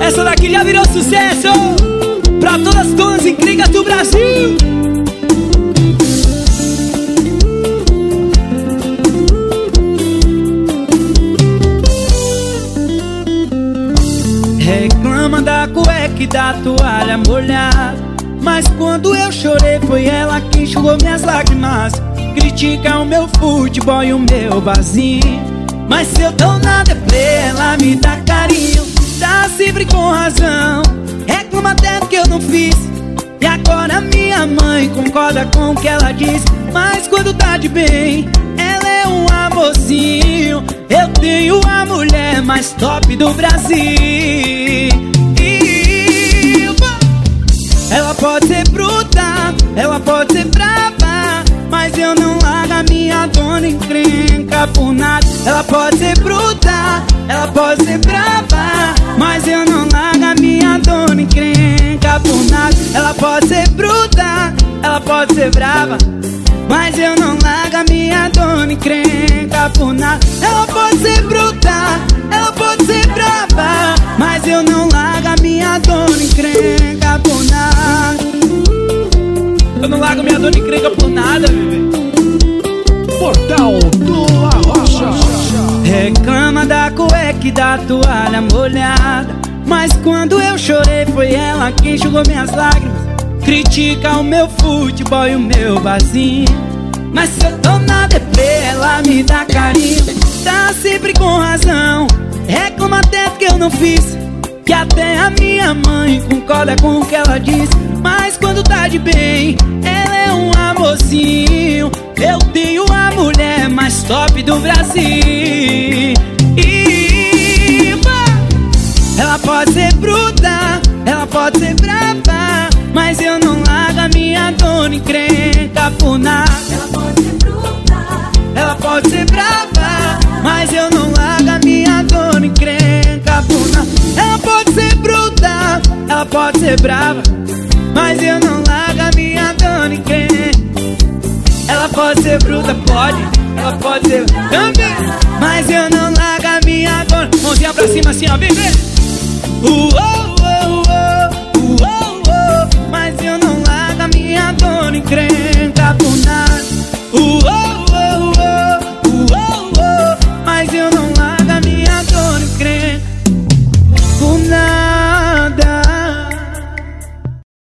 Essa daqui já virou sucesso Pra todas as donas incríveis do Brasil. Reclama da cueca e da toalha molhada Mas quando eu chorei foi ela que enxugou minhas lágrimas. Critica o meu futebol e o meu barzinho Mas se eu tô na deprê, ela me dá carinho Sempre com razão. Reclama até do que eu não fiz. E agora minha mãe concorda com o que ela diz. Mas quando tá de bem Ela é um amorzinho. Eu tenho a mulher mais top do Brasil. Ela pode ser bruta, ela pode ser brava Mas eu não largo a minha dona encrenca por nada. Ela pode ser bruta, ela pode ser brava pode ser brava mas eu não largo a minha dona encrenca por nada. Ela pode ser bruta, ela pode ser brava Mas eu não largo a minha dona encrenca por nada. Eu não largo a minha dona encrenca por nada, bebê. Portal do Arrocha. Reclama da cueca e da toalha molhada Mas quando eu chorei foi ela quem enxugou minhas lágrimas Critica o meu futebol e o meu barzinho. Mas se eu tô na deprê, ela me dá carinho. Tá sempre com razão Reclama até do que eu não fiz. Que até a minha mãe concorda com o que ela diz. Mas quando tá de bem, ela é um amorzinho. Eu tenho a mulher mais top do Brasil. Ela pode ser bruta, ela pode ser brava Mas eu não largo a minha dona encrenca por nada. Ela pode ser bruta, Ela pode ser brava Mas eu não largo a minha dona encrenca por nada. Ela pode ser bruta, ela pode ser brava Mas eu não largo a minha dona encrenca Ela pode ser bruta, pode Ela pode ser também Mas eu não largo a minha dona Mãozinha pra cima assim, ó, vem, vem. Uou, uou,